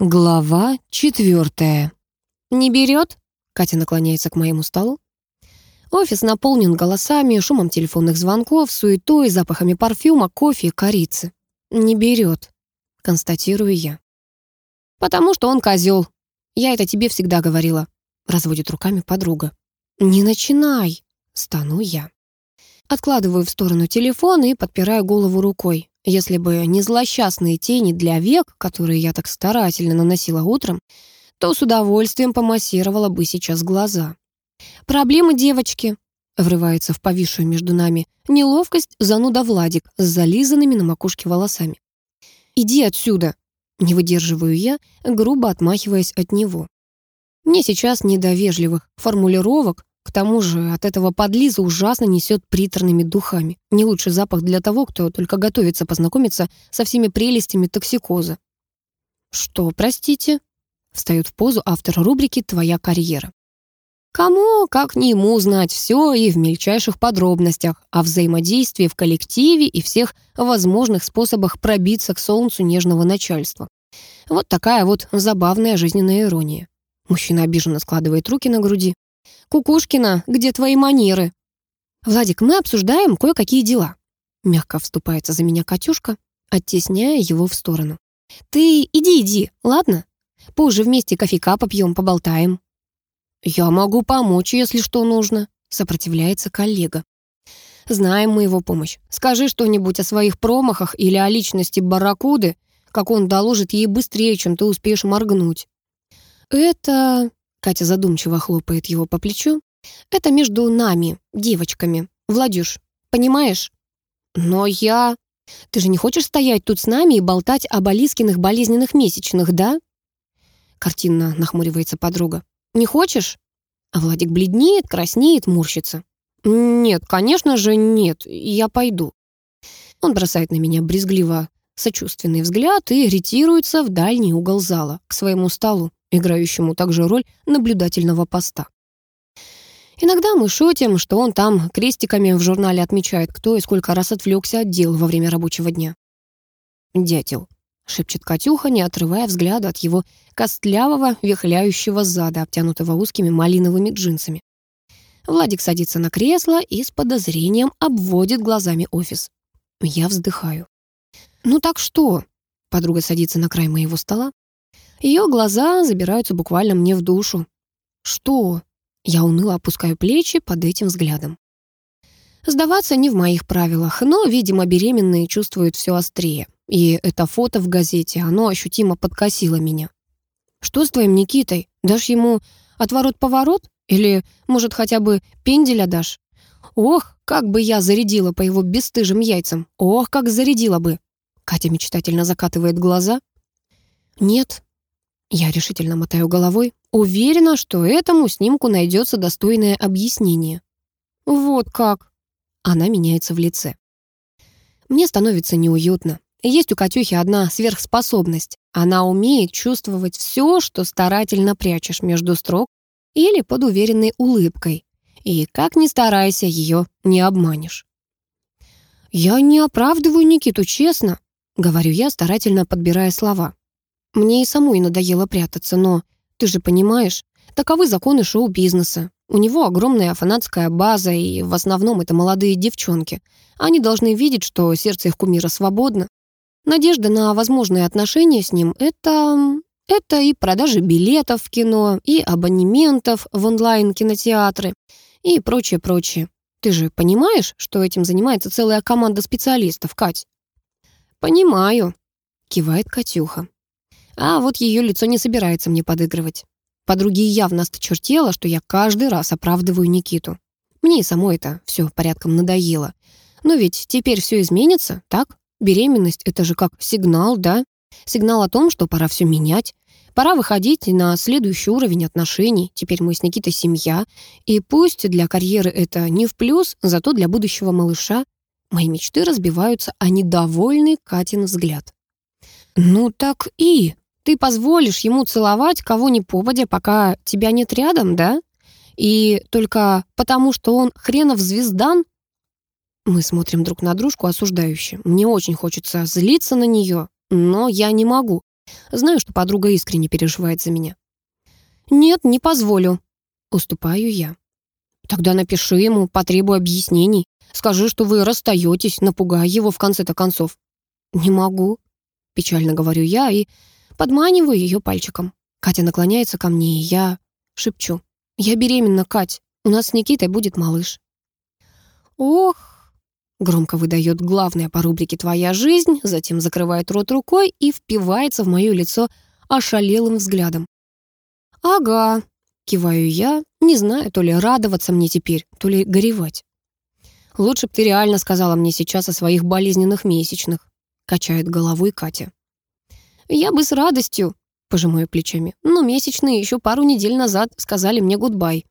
Глава четвертая. «Не берет?» Катя наклоняется к моему столу. Офис наполнен голосами, шумом телефонных звонков, суетой, запахами парфюма, кофе и корицы. «Не берет», констатирую я. «Потому что он козел. Я это тебе всегда говорила», разводит руками подруга. «Не начинай», стану я. Откладываю в сторону телефон и подпираю голову рукой. Если бы не злосчастные тени для век, которые я так старательно наносила утром, то с удовольствием помассировала бы сейчас глаза. «Проблемы девочки», — врывается в повисшую между нами неловкость зануда Владик с зализанными на макушке волосами. «Иди отсюда!» — не выдерживаю я, грубо отмахиваясь от него. Мне сейчас не до вежливых формулировок, к тому же от этого подлиза ужасно несет приторными духами. Не лучший запах для того, кто только готовится познакомиться со всеми прелестями токсикоза. «Что, простите?» Встает в позу автор рубрики «Твоя карьера». Кому, как не ему, знать все и в мельчайших подробностях о взаимодействии в коллективе и всех возможных способах пробиться к солнцу нежного начальства. Вот такая вот забавная жизненная ирония. Мужчина обиженно складывает руки на груди. «Кукушкина, где твои манеры?» «Владик, мы обсуждаем кое-какие дела». Мягко вступается за меня Катюшка, оттесняя его в сторону. «Ты иди, иди, ладно? Позже вместе кофейка попьем, поболтаем». «Я могу помочь, если что нужно», — сопротивляется коллега. «Знаем мы его помощь. Скажи что-нибудь о своих промахах или о личности барракуды, как он доложит ей быстрее, чем ты успеешь моргнуть». «Это...» Катя задумчиво хлопает его по плечу. «Это между нами, девочками. Владюш, понимаешь?» «Но я...» «Ты же не хочешь стоять тут с нами и болтать об Алискиных болезненных месячных, да?» Картинно нахмуривается подруга. «Не хочешь?» А Владик бледнеет, краснеет, морщится. «Нет, конечно же, нет. Я пойду». Он бросает на меня брезгливо сочувственный взгляд и ретируется в дальний угол зала, к своему столу играющему также роль наблюдательного поста. Иногда мы шутим, что он там крестиками в журнале отмечает, кто и сколько раз отвлекся от дел во время рабочего дня. «Дятел», — шепчет Катюха, не отрывая взгляда от его костлявого, вихляющего зада, обтянутого узкими малиновыми джинсами. Владик садится на кресло и с подозрением обводит глазами офис. Я вздыхаю. «Ну так что?» Подруга садится на край моего стола. Ее глаза забираются буквально мне в душу. «Что?» Я уныло опускаю плечи под этим взглядом. Сдаваться не в моих правилах, но, видимо, беременные чувствуют все острее. И это фото в газете, оно ощутимо подкосило меня. «Что с твоим Никитой? Дашь ему отворот-поворот? Или, может, хотя бы пенделя дашь? Ох, как бы я зарядила по его бесстыжим яйцам! Ох, как зарядила бы!» Катя мечтательно закатывает глаза. «Нет, я решительно мотаю головой, уверена, что этому снимку найдется достойное объяснение. Вот как. Она меняется в лице. Мне становится неуютно. Есть у Катюхи одна сверхспособность. Она умеет чувствовать все, что старательно прячешь между строк или под уверенной улыбкой. И как ни старайся, ее не обманешь. «Я не оправдываю Никиту, честно», — говорю я, старательно подбирая слова. Мне и самой надоело прятаться, но, ты же понимаешь, таковы законы шоу-бизнеса. У него огромная фанатская база, и в основном это молодые девчонки. Они должны видеть, что сердце их кумира свободно. Надежда на возможные отношения с ним — это... Это и продажи билетов в кино, и абонементов в онлайн-кинотеатры, и прочее-прочее. Ты же понимаешь, что этим занимается целая команда специалистов, Кать? «Понимаю», — кивает Катюха. А вот ее лицо не собирается мне подыгрывать. Подруге явно осточертело, что я каждый раз оправдываю Никиту. Мне и само это все порядком надоело. Но ведь теперь все изменится, так? Беременность — это же как сигнал, да? Сигнал о том, что пора все менять. Пора выходить на следующий уровень отношений. Теперь мы с Никитой семья. И пусть для карьеры это не в плюс, зато для будущего малыша мои мечты разбиваются о недовольный Катин взгляд. «Ну так и...» Ты позволишь ему целовать кого ни попадя, пока тебя нет рядом, да? И только потому, что он хренов звездан? Мы смотрим друг на дружку осуждающе. Мне очень хочется злиться на нее, но я не могу. Знаю, что подруга искренне переживает за меня. «Нет, не позволю», — уступаю я. «Тогда напиши ему, потребуй объяснений. Скажи, что вы расстаетесь, напугай его в конце-то концов». «Не могу», — печально говорю я и подманиваю ее пальчиком. Катя наклоняется ко мне, и я шепчу. «Я беременна, Кать. У нас с Никитой будет малыш». «Ох», — громко выдает главное по рубрике «Твоя жизнь», затем закрывает рот рукой и впивается в мое лицо ошалелым взглядом. «Ага», — киваю я, не знаю, то ли радоваться мне теперь, то ли горевать. «Лучше б ты реально сказала мне сейчас о своих болезненных месячных», — качает головой Катя. «Я бы с радостью», — пожимаю плечами, «но месячные еще пару недель назад сказали мне гудбай.